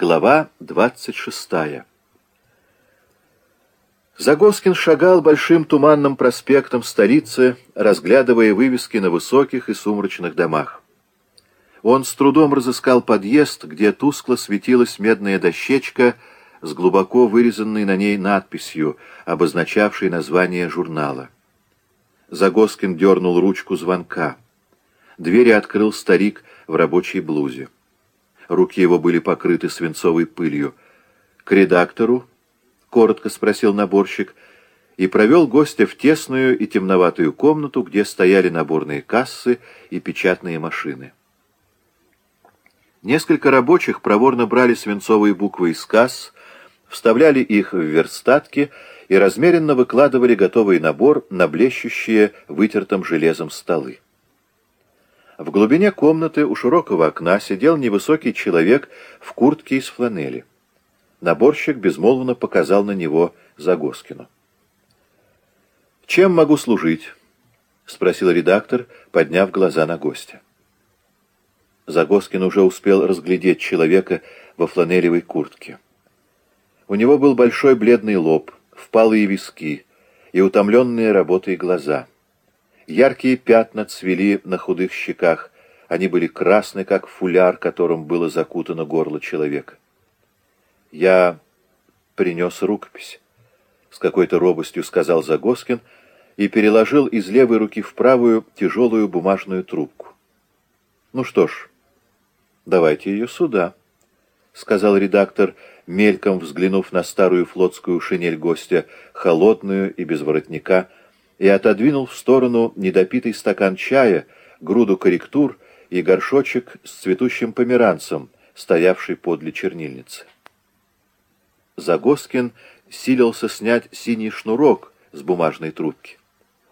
Глава 26. Загоскин шагал большим туманным проспектом столицы, разглядывая вывески на высоких и сумрачных домах. Он с трудом разыскал подъезд, где тускло светилась медная дощечка с глубоко вырезанной на ней надписью, обозначавшей название журнала. Загоскин дернул ручку звонка. Двери открыл старик в рабочей блузе. Руки его были покрыты свинцовой пылью. «К редактору?» — коротко спросил наборщик, и провел гостя в тесную и темноватую комнату, где стояли наборные кассы и печатные машины. Несколько рабочих проворно брали свинцовые буквы из касс, вставляли их в верстатки и размеренно выкладывали готовый набор на блещущие вытертым железом столы. В глубине комнаты у широкого окна сидел невысокий человек в куртке из фланели. Наборщик безмолвно показал на него Загоскину. «Чем могу служить?» — спросил редактор, подняв глаза на гостя. Загоскин уже успел разглядеть человека во фланелевой куртке. У него был большой бледный лоб, впалые виски и утомленные работой глаза — Яркие пятна цвели на худых щеках. Они были красны, как фуляр, которым было закутано горло человека. «Я принес рукопись», — с какой-то робостью сказал Загоскин и переложил из левой руки в правую тяжелую бумажную трубку. «Ну что ж, давайте ее сюда», — сказал редактор, мельком взглянув на старую флотскую шинель гостя, холодную и без воротника, — и отодвинул в сторону недопитый стакан чая, груду корректур и горшочек с цветущим померанцем, стоявший подле чернильницы. Загоскин силился снять синий шнурок с бумажной трубки.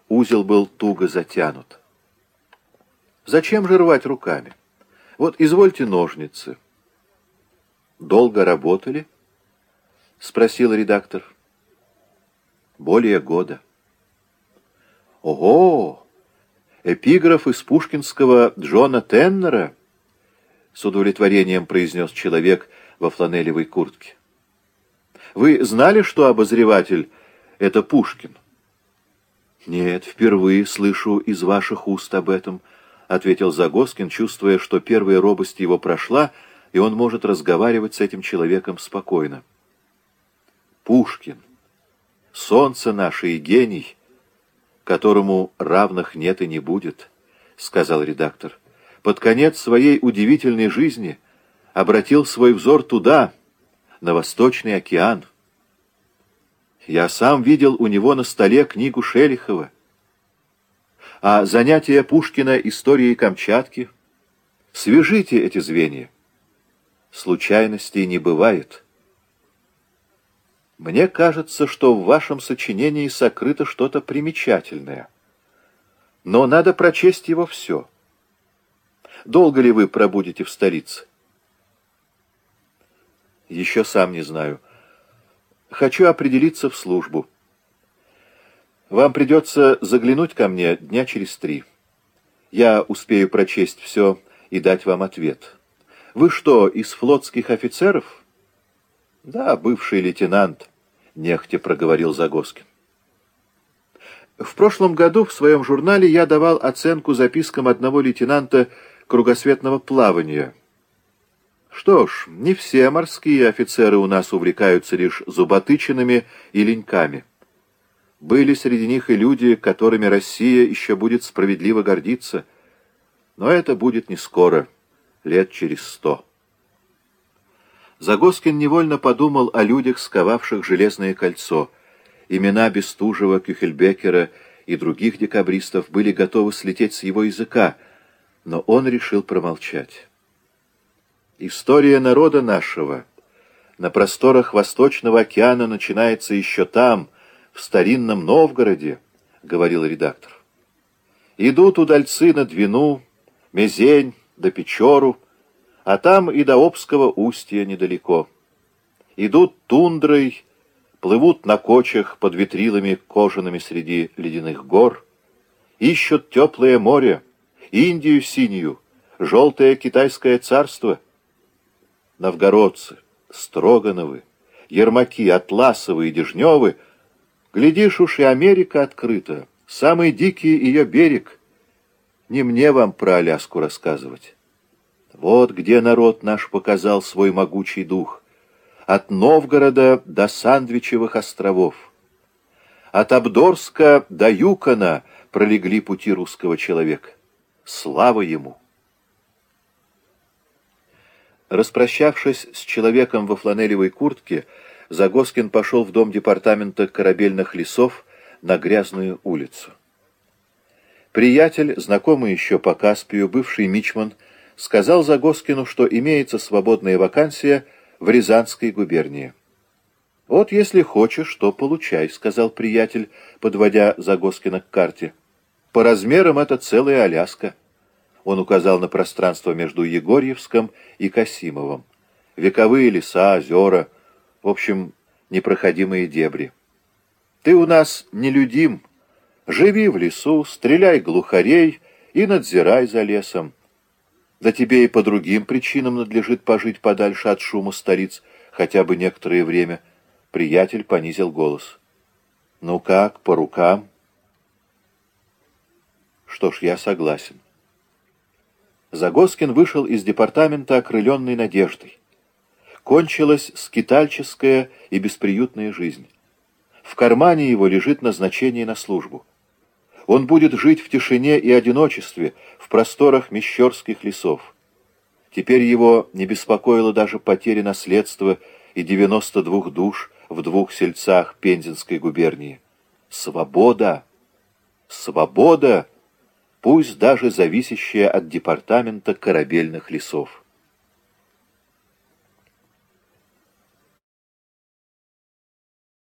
Узел был туго затянут. Зачем же рвать руками? Вот извольте ножницы. Долго работали? Спросил редактор. Более года. Ого! Эпиграф из пушкинского Джона Теннера? С удовлетворением произнес человек во фланелевой куртке. Вы знали, что обозреватель — это Пушкин? Нет, впервые слышу из ваших уст об этом, — ответил Загоскин, чувствуя, что первая робость его прошла, и он может разговаривать с этим человеком спокойно. Пушкин, солнце наше и гений — которому равных нет и не будет, — сказал редактор. Под конец своей удивительной жизни обратил свой взор туда, на Восточный океан. Я сам видел у него на столе книгу Шелихова. А занятия Пушкина историей Камчатки? Свяжите эти звенья. Случайностей не бывает. Мне кажется, что в вашем сочинении сокрыто что-то примечательное. Но надо прочесть его все. Долго ли вы пробудете в столице? Еще сам не знаю. Хочу определиться в службу. Вам придется заглянуть ко мне дня через три. Я успею прочесть все и дать вам ответ. Вы что, из флотских офицеров? Да, бывший лейтенант, нехотя проговорил Загоскин. В прошлом году в своем журнале я давал оценку запискам одного лейтенанта кругосветного плавания. Что ж, не все морские офицеры у нас увлекаются лишь зуботычинами и леньками. Были среди них и люди, которыми Россия еще будет справедливо гордиться. Но это будет не скоро, лет через сто. Загоскин невольно подумал о людях, сковавших железное кольцо. Имена Бестужева, Кюхельбекера и других декабристов были готовы слететь с его языка, но он решил промолчать. История народа нашего на просторах Восточного океана начинается еще там, в старинном Новгороде, — говорил редактор. Идут удальцы на Двину, Мезень да Печору, а там и до Обского устья недалеко. Идут тундрой, плывут на кочах под ветрилами кожаными среди ледяных гор, ищут теплое море, Индию синюю, желтое китайское царство. Новгородцы, Строгановы, Ермаки, Атласовы и Дежневы, глядишь уж и Америка открыта, самый дикий ее берег. Не мне вам про Аляску рассказывать. Вот где народ наш показал свой могучий дух. От Новгорода до Сандвичевых островов. От Абдорска до Юкона пролегли пути русского человека. Слава ему! Распрощавшись с человеком во фланелевой куртке, Загоскин пошел в дом департамента корабельных лесов на грязную улицу. Приятель, знакомый еще по Каспию, бывший мичман, сказал Загоскину, что имеется свободная вакансия в Рязанской губернии. «Вот если хочешь, то получай», — сказал приятель, подводя Загоскина к карте. «По размерам это целая Аляска». Он указал на пространство между Егорьевском и Касимовым. Вековые леса, озера, в общем, непроходимые дебри. «Ты у нас нелюдим. Живи в лесу, стреляй глухарей и надзирай за лесом. Да тебе и по другим причинам надлежит пожить подальше от шума столиц хотя бы некоторое время». Приятель понизил голос. «Ну как, по рукам?» «Что ж, я согласен». Загоскин вышел из департамента окрыленной надеждой. Кончилась скитальческая и бесприютная жизнь. В кармане его лежит назначение на службу. Он будет жить в тишине и одиночестве в просторах мещерских лесов. Теперь его не беспокоила даже потеря наследства и 92 душ в двух сельцах Пензенской губернии. Свобода! Свобода! пусть даже зависящая от департамента корабельных лесов.